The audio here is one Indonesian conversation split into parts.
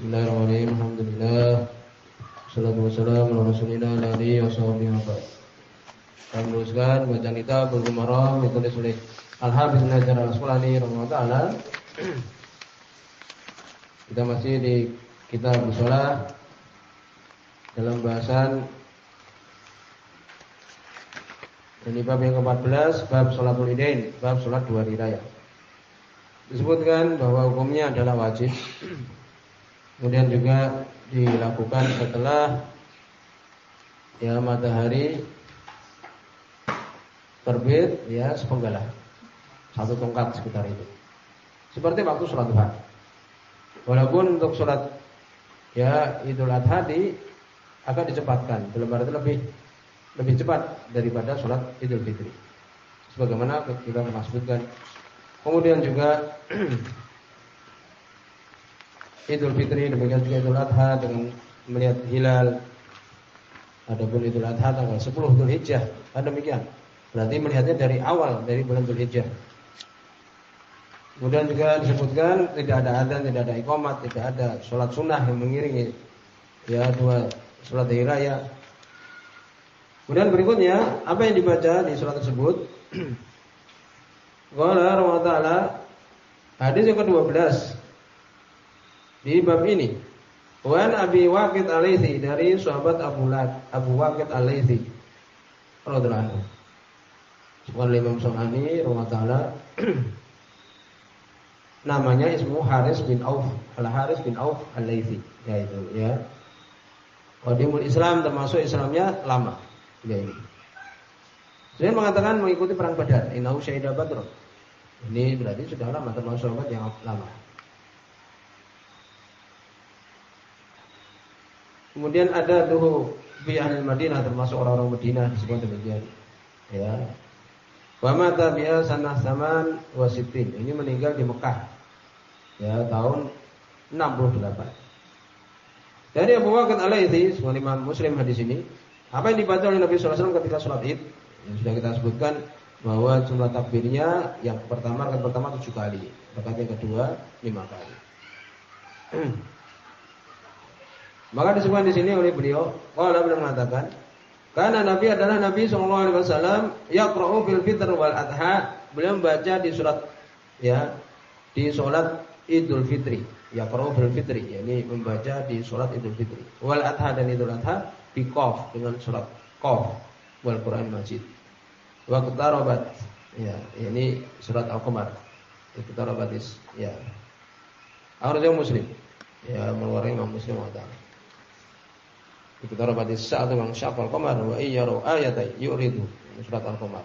Bismillahirrahmanirrahim. Alhamdulillah. Salatu wassalamu ala rasulillah alihi wa ba'd. Kami bacaan kita Bulughul Maram ditulis oleh Al-Hafiz Najar Al-Asqalani taala. Kita masih di kitab shalah dalam bahasan ini bab yang ke-14 bab salatul idain, bab salat dua hari raya. Disebutkan bahwa hukumnya adalah wajib. Kemudian juga dilakukan setelah ya matahari terbit ya sepenggalah satu tongkat sekitar itu. Seperti waktu sholat duha. Walaupun untuk sholat ya Idul Adha di akan dicepatkan, dalam arti lebih lebih cepat daripada sholat Idul Fitri. Sebagaimana kita pernah sebutkan. Kemudian juga Idul Fitri demikian juga Idul Adha dengan melihat hilal. Adapun Idul Adha tanggal 10 Idul Hijjah, ada demikian. Berarti melihatnya dari awal dari bulan Idul Hijjah. Kemudian juga disebutkan tidak ada adzan, tidak ada iqamat, tidak ada sholat sunnah yang mengiringi ya dua sholat hari raya. Kemudian berikutnya apa yang dibaca di sholat tersebut? Qala Allah hadis yang ke-12 di bab ini. Wan Abi Waqid Alaihi dari sahabat Abu Lad, Abu Waqid Alaihi radhiyallahu anhu. Imam Sunani taala namanya ismu Haris bin Auf Al Haris bin Auf Al Laythi yaitu ya Qadimul Islam termasuk Islamnya lama ya ini. Saya mengatakan mengikuti perang Badar. Innahu syahidah Badr. Ini berarti sudah lama termasuk sahabat yang lama. Kemudian ada tuh fi ahli Madinah termasuk orang-orang Madinah disebut demikian. Ya. Wa mata bi'a sanah saman wasitin. Ini meninggal di Mekah. Ya, tahun 68. Dari Abu Al-Laitsi, sebuah Imam Muslim hadis ini, apa yang dibaca oleh Nabi SAW ketika sholat Id? Yang sudah kita sebutkan bahwa jumlah takbirnya yang pertama rakaat pertama tujuh kali, rakaat kedua lima kali. Maka disebutkan di sini oleh beliau, kalau beliau mengatakan, karena Nabi adalah Nabi Shallallahu Alaihi Wasallam yaqra'u fil fitr wal adha. Beliau membaca di surat ya di sholat Idul Fitri. Yaqra'u fil fitri, yakni membaca di sholat Idul Fitri. Wal adha dan Idul Adha di qaf dengan surat qaf wal Quran Majid. Wa qtarabat ya ini surat Al-Qamar. Qtarabatis ya. Akhirnya Muslim. Ya mengeluarkan Imam Muslim mengatakan Iqtarabati sa'atu wa syaqqal qamar wa iyyaru ayatan yuridu. Surat Al-Qamar.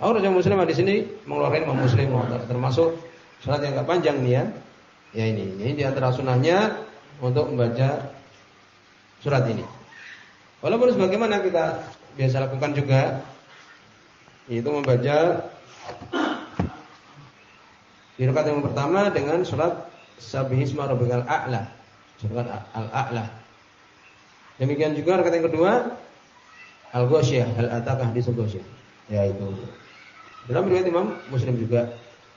Orang yang muslim di sini mengeluarkan Imam Muslim termasuk surat yang agak panjang nih ya. Ya ini, ini di antara sunnahnya untuk membaca surat ini. Walaupun sebagaimana kita biasa lakukan juga itu membaca di rakaat yang pertama dengan surat Sabihisma Rabbikal A'la. Surat Al-A'la. Demikian juga rakaat yang kedua Al-Ghasyiyah, Al-Atakah di Ghasyiyah. Ya itu. Dalam riwayat Imam Muslim juga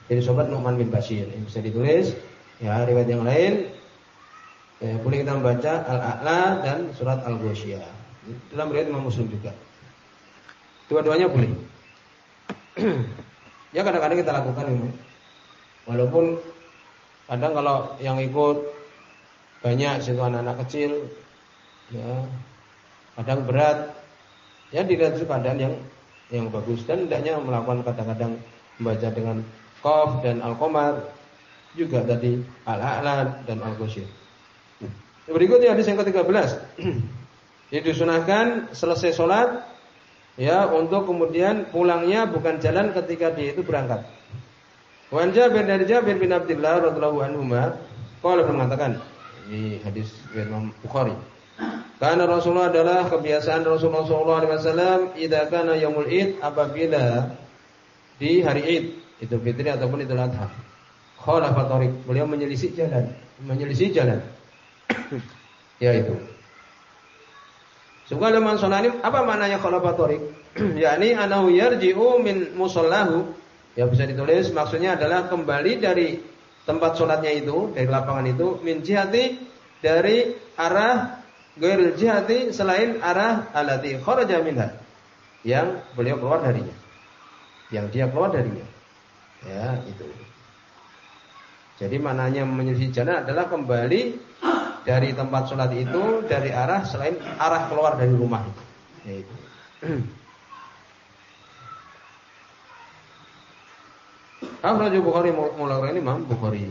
dari sobat Nu'man bin Bashir yang bisa ditulis ya riwayat yang lain ya, boleh kita membaca Al-A'la dan surat Al-Ghasyiyah. Dalam riwayat Imam Muslim juga. Dua-duanya boleh. ya kadang-kadang kita lakukan ini. Walaupun kadang kalau yang ikut banyak situ anak-anak kecil ya kadang berat ya dilihat keadaan yang yang bagus dan hendaknya melakukan kadang-kadang membaca dengan Qaf dan Al-Qamar juga tadi Al-A'la dan Al-Ghasyir. Berikutnya hadis yang ke-13. Jadi disunahkan selesai sholat ya untuk kemudian pulangnya bukan jalan ketika dia itu berangkat. Wan Jabir dari Jabir bin Abdullah radhiyallahu anhu qala mengatakan ini hadis Imam Bukhari karena Rasulullah adalah kebiasaan Rasulullah SAW Idza kana id apabila di hari id itu fitri ataupun idul adha. Khalafa beliau menyelisih jalan menyelisih jalan. Ya itu. Sungguh man sonani apa maknanya khalafa tariq? Yakni anahu yarji'u min musallahu. Ya bisa ditulis maksudnya adalah kembali dari tempat sholatnya itu dari lapangan itu min jihati dari arah gairil jihati selain arah alati kharaja minha yang beliau keluar darinya yang dia keluar darinya ya itu jadi mananya menyelisih jalan adalah kembali dari tempat sholat itu dari arah selain arah keluar dari rumah itu. Ya itu. Akhrajul Bukhari mulai ini Imam Bukhari.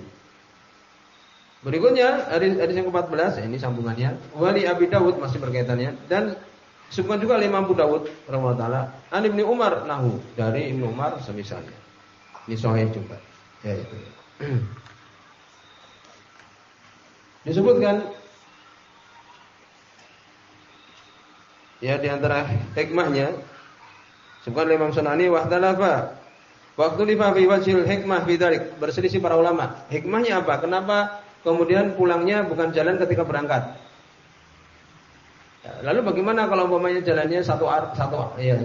Berikutnya hadis yang ke-14 ini sambungannya wali Abi Dawud masih berkaitannya dan sebutkan juga Imam Abu Dawud rahimahullah taala an Umar nahu dari Ibnu Umar semisalnya. Ini sahih juga. Ya itu. Disebutkan ya di antara hikmahnya sebutkan Imam Sunani wahdalafa Waktu li fi wajhil hikmah bidzalik berselisih para ulama. Hikmahnya apa? Kenapa kemudian pulangnya bukan jalan ketika berangkat? Ya, lalu bagaimana kalau umpamanya jalannya satu arah, satu ya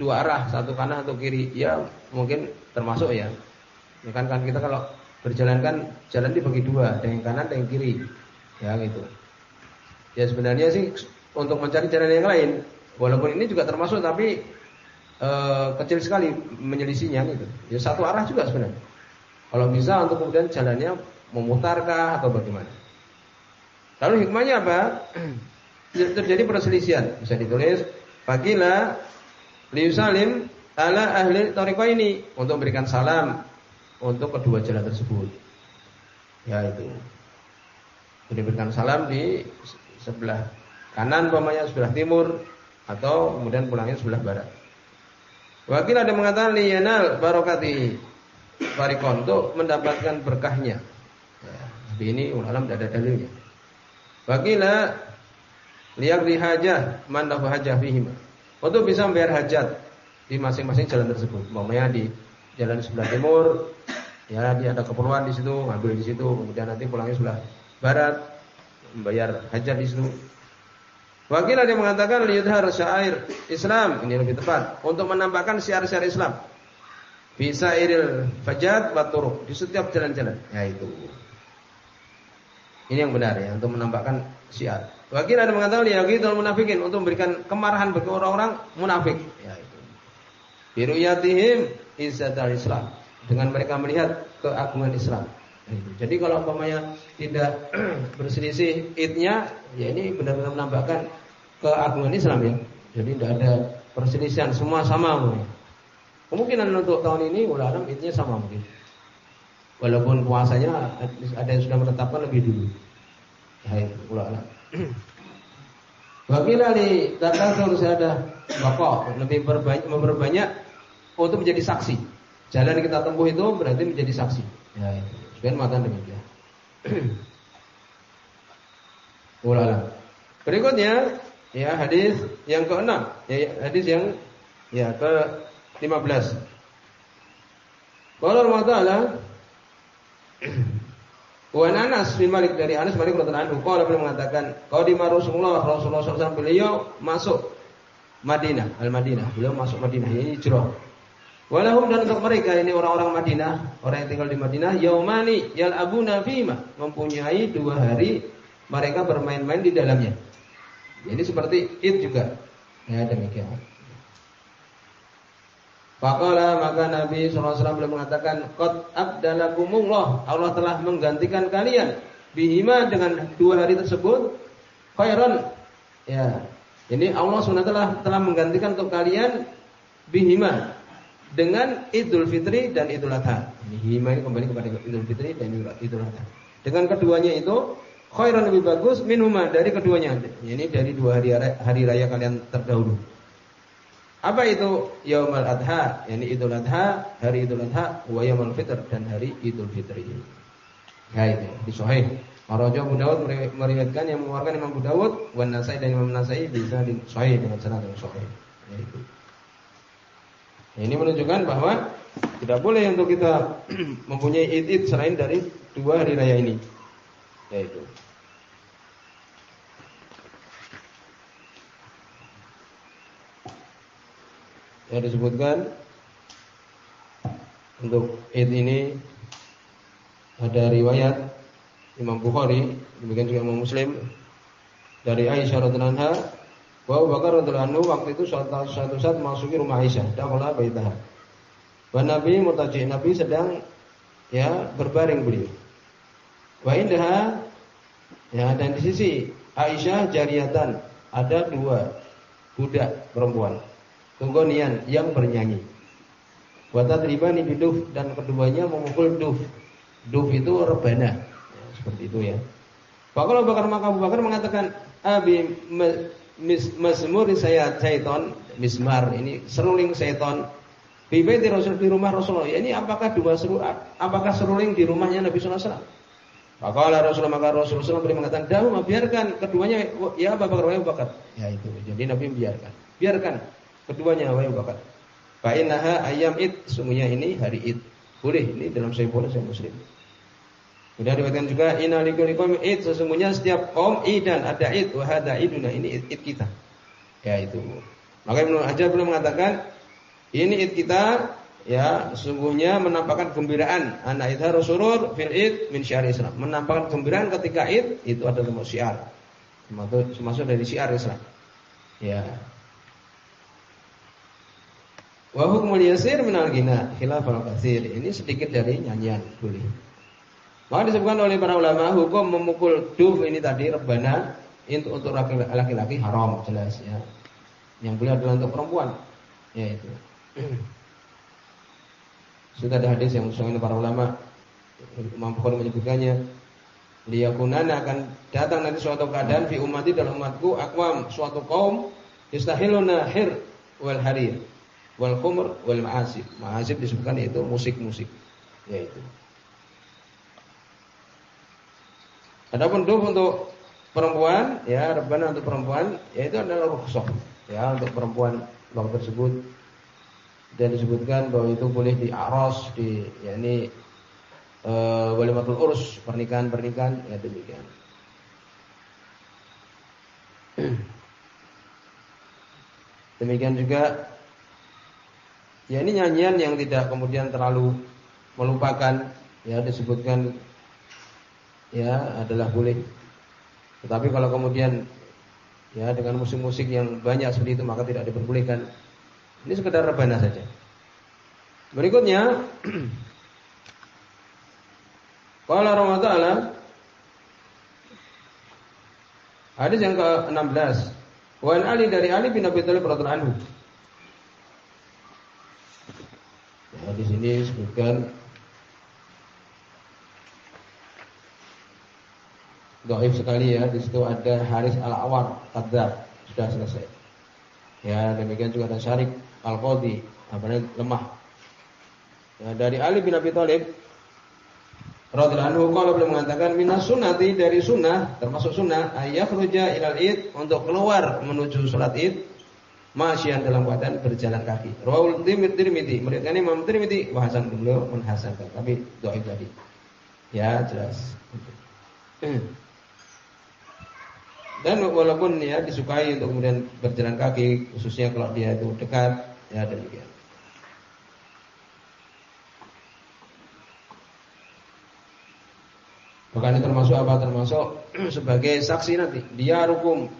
dua arah, satu kanan atau kiri? Ya mungkin termasuk ya. Ya kan kan kita kalau berjalan kan jalan dibagi dua, ada yang kanan, ada yang kiri. Ya gitu. Ya sebenarnya sih untuk mencari jalan yang lain, walaupun ini juga termasuk tapi e, kecil sekali menyelisinya gitu. Ya satu arah juga sebenarnya. Kalau bisa untuk kemudian jalannya memutarkah atau bagaimana? Lalu hikmahnya apa? Terjadi perselisihan. Bisa ditulis Fakila liusalim ala ahli toriko ini untuk memberikan salam untuk kedua jalan tersebut. Ya itu. Diberikan salam di sebelah kanan umpamanya sebelah timur atau kemudian pulangnya sebelah barat. Wakil ada mengatakan liyanal barokati farikon untuk mendapatkan berkahnya. Tapi ini ulama tidak ada dalilnya. Wakil liyak hajah man hajah fihim. Untuk bisa membayar hajat di masing-masing jalan tersebut. Maksudnya di jalan sebelah timur, ya dia ada keperluan di situ, ngambil di situ, kemudian nanti pulangnya sebelah barat, membayar hajat di situ. Wakil ada yang mengatakan liyudhar syair Islam ini lebih tepat untuk menampakkan syiar-syiar Islam. Bisa iril fajat baturuk di setiap jalan-jalan. Ya itu. Ini yang benar ya untuk menampakkan syiar. Wakil ada mengatakan liyagitul munafikin untuk memberikan kemarahan bagi orang-orang munafik. Ya itu. Biruyatihim izzatul Islam dengan mereka melihat keagungan Islam. Ya. Jadi kalau umpamanya tidak berselisih idnya, ya ini benar-benar menambahkan keagungan Islam ya. Jadi tidak ada perselisihan, semua sama mungkin. Kemungkinan untuk tahun ini ulama idnya sama mungkin. Walaupun puasanya ada yang sudah menetapkan lebih dulu. Ya itu ulama. Wakil Ali datang harus ada bapak lebih berbanyak, memperbanyak untuk menjadi saksi. Jalan kita tempuh itu berarti menjadi saksi. Ya itu. Sekian mata demikian. Ulala. Berikutnya ya hadis yang keenam, ya hadis yang ya ke 15. Qala Allah Wa Anas bin Malik dari Anas Malik radhiyallahu anhu qala beliau mengatakan qadima Rasulullah Rasulullah SAW beliau masuk Madinah al-Madinah beliau masuk Madinah ini hijrah Walahum dan untuk mereka ini orang-orang Madinah, orang yang tinggal di Madinah, yaumani yal abu nafima mempunyai dua hari mereka bermain-main di dalamnya. Ini seperti id juga. Ya demikian. Faqala maka Nabi SAW belum mengatakan Qad abdalakumullah Allah telah menggantikan kalian Bihima dengan dua hari tersebut Khairan Ya Ini Allah SWT telah menggantikan untuk kalian Bihima dengan Idul Fitri dan Idul Adha. Ini hima ini kembali kepada Idul Fitri dan Idul Adha. Dengan keduanya itu khairan lebih bagus minuma dari keduanya. Ini dari dua hari hari raya kalian terdahulu. Apa itu Yaumul Adha? Yani Idul Adha, hari Idul Adha, wa Yaumul Fitr dan hari Idul Fitri. Ya itu di Sahih. Maraja Abu Dawud meriwayatkan yang mengeluarkan Imam Abu Dawud, Wan Nasai dan Imam Nasai bisa di Sahih dengan sanad yang sahih. Ya itu. Ini menunjukkan bahwa tidak boleh untuk kita mempunyai id-id selain dari dua hari raya ini. Yaitu yang disebutkan untuk id ini ada riwayat Imam Bukhari, demikian juga Imam Muslim dari Aisyah radhiyallahu anha bahwa Bakar radhiyallahu anhu waktu itu suatu, suatu saat masuki rumah Aisyah, dakhala baitaha. Wa Nabi mutaji Nabi sedang ya berbaring beliau. Wa indaha ya dan di sisi Aisyah jariatan ada dua budak perempuan tunggonian yang bernyanyi. Wa tadribani biduf dan keduanya memukul duf. Duf itu rebana. Ya, seperti itu ya. Bakal Abu Bakar maka Abu Bakar mengatakan abi masmur saya syaiton mismar ini seruling syaiton di Rasul di rumah Rasulullah. Ya, ini apakah dua seru apakah seruling di rumahnya Nabi sallallahu alaihi wasallam? Maka Rasulullah maka Rasulullah beri mengatakan, "Dahum biarkan keduanya ya Abu Bakar Abu Bakar." Ya itu. Jadi Nabi biarkan. Biarkan keduanya Bakar. Fa innaha ayam id, semuanya ini hari id. Boleh ini dalam saya boleh saya muslim. Sudah dikatakan juga inna likulli id, sesungguhnya setiap kaum idan ada id wa hada iduna ini id, id kita. Ya itu. Maka Ibnu Hajar belum mengatakan ini id kita ya sesungguhnya menampakkan gembiraan anak itu harus surur fil id min syiar Islam. Menampakkan gembiraan ketika id itu adalah termasuk syiar. Termasuk dari syiar Islam. Ya. Wa hukmul yasir minal gina khilaf al katsir. Ini sedikit dari nyanyian boleh. Maka disebutkan oleh para ulama hukum memukul duf ini tadi rebana untuk untuk laki-laki haram jelas ya. Yang boleh adalah untuk perempuan. Ya itu. Sudah ada hadis yang disebutkan para ulama Bukhari menyebutkannya liyakunana akan datang nanti suatu keadaan fi umati dalam umatku akwam suatu kaum yastahiluna hir wal harir wal khumr wal ma'asib. Ma'asib disebutkan yaitu musik-musik yaitu Adapun duf untuk perempuan, ya rebana untuk perempuan, yaitu adalah rukhsah. Ya, untuk perempuan waktu tersebut dan disebutkan bahwa itu boleh di aros di yakni e, walimatul urus pernikahan-pernikahan ya demikian. Demikian juga ya ini nyanyian yang tidak kemudian terlalu melupakan ya disebutkan ya adalah boleh. Tetapi kalau kemudian ya dengan musik-musik yang banyak seperti itu maka tidak diperbolehkan. Ini sekedar rebana saja. Berikutnya Qala Ramadhan Hadis yang ke-16 Wan Ali dari Ali bin Abi Thalib radhiyallahu anhu. Di sini disebutkan Doif sekali ya. Di situ ada Haris Al-Awar Kadzab. Sudah selesai. Ya, demikian juga ada Syarik Al-Qadi, lemah. Ya, dari Ali bin Abi Thalib radhiyallahu anhu kalau beliau mengatakan minas sunnati dari sunnah termasuk sunnah ayakhruja ilal id untuk keluar menuju salat id masyian dalam keadaan berjalan kaki. Rawul Tirmidzi, meriwayatkan Imam Tirmidzi wa hasan beliau menhasankan tapi dhaif tadi. Ya, jelas. Dan walaupun ya disukai untuk kemudian berjalan kaki, khususnya kalau dia itu dekat, ya demikian. Bahkan termasuk apa? Termasuk sebagai saksi nanti. Dia rukum,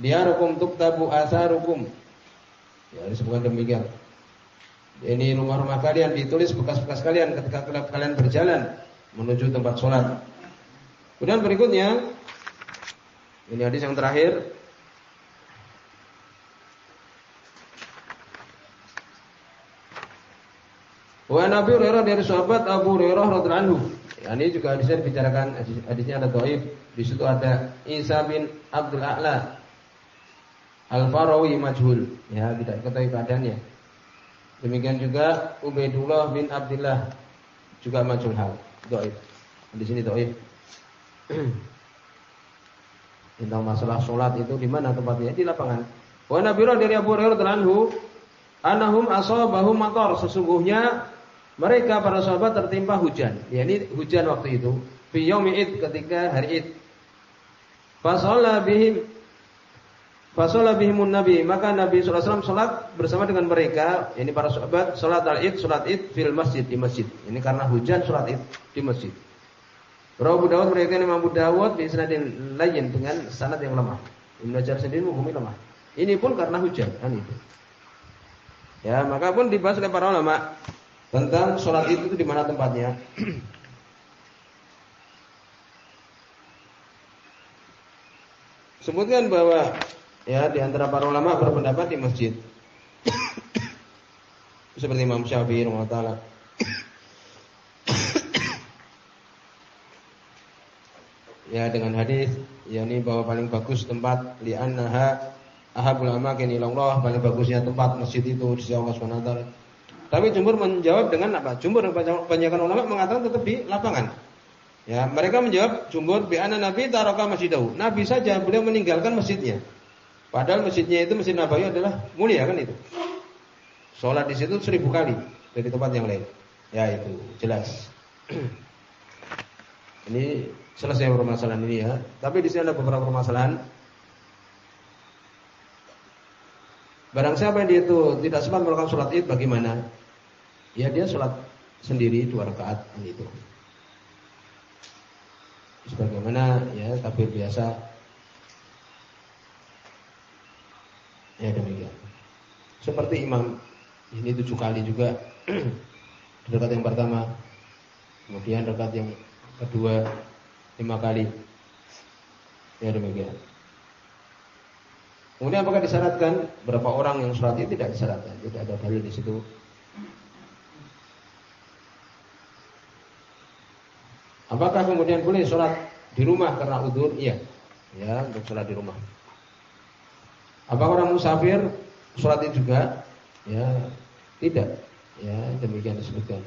dia rukum tabu asarukum. Ya disebutkan demikian. Ini rumah-rumah kalian ditulis bekas-bekas kalian ketika kalian berjalan menuju tempat sholat. Kemudian berikutnya ini hadis yang terakhir. Wa Nabi Hurairah dari sahabat Abu Hurairah radhiyallahu anhu. Ya, ini juga hadisnya dibicarakan hadisnya ada dhaif. Di situ ada Isa bin Abdul A'la Al-Farawi majhul. Ya, tidak diketahui keadaannya. Demikian juga Ubaidullah bin Abdullah juga majhul hal. Dhaif. Di sini dhaif. tentang masalah sholat itu di mana tempatnya di lapangan. Wa nabiyullah dari Abu Hurairah anhu anahum asabahum matar sesungguhnya mereka para sahabat tertimpa hujan. Ya ini hujan waktu itu fi yaumi id ketika hari id. Fasalla bihim Fasolah bihimun Nabi, maka Nabi SAW sholat bersama dengan mereka, ini para sahabat, sholat al-id, sholat id fil masjid, di masjid. Ini karena hujan sholat id di masjid. Abu Dawud mereka Imam Abu Dawud di sanadin lain dengan sanad yang lemah. Ibnu Hajar sendiri menghukumi lemah. Ini pun karena hujan, kan itu. Ya, maka pun dibahas oleh para ulama tentang sholat itu di mana tempatnya. Sebutkan bahwa ya di antara para ulama berpendapat di masjid. Seperti Imam Syafi'i rahimahullah ya dengan hadis yakni bahwa paling bagus tempat li'annaha ahabul amakin ilallah paling bagusnya tempat masjid itu di sisi Allah Subhanahu Tapi jumhur menjawab dengan apa? Jumhur kebanyakan ulama mengatakan tetap di lapangan. Ya, mereka menjawab jumhur bi anna nabi taraka masjidahu. Nabi saja beliau meninggalkan masjidnya. Padahal masjidnya itu Masjid Nabawi adalah mulia kan itu. Sholat di situ seribu kali dari tempat yang lain. Ya itu jelas. ini selesai permasalahan ini ya. Tapi di sini ada beberapa permasalahan. Barang siapa yang dia itu tidak sempat melakukan sholat id bagaimana? Ya dia sholat sendiri dua rakaat itu. Sebagaimana ya takbir biasa Ya demikian. Seperti imam ini tujuh kali juga rekat yang pertama, kemudian rekat yang kedua lima kali. Ya demikian. Kemudian apakah disyaratkan berapa orang yang sholat itu tidak disyaratkan, tidak ada dalil di situ. Apakah kemudian boleh sholat di rumah karena udur? Iya, ya untuk sholat di rumah. Apa orang musafir sholat itu juga? Ya, tidak. Ya, demikian disebutkan.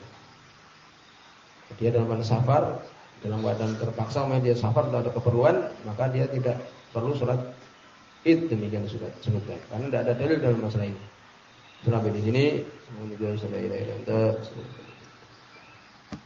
Dia dalam keadaan safar, dalam keadaan terpaksa, dia safar tidak ada keperluan, maka dia tidak perlu sholat id demikian disebutkan. Karena tidak ada dalil dalam masalah ini. Sampai di sini, semoga sampai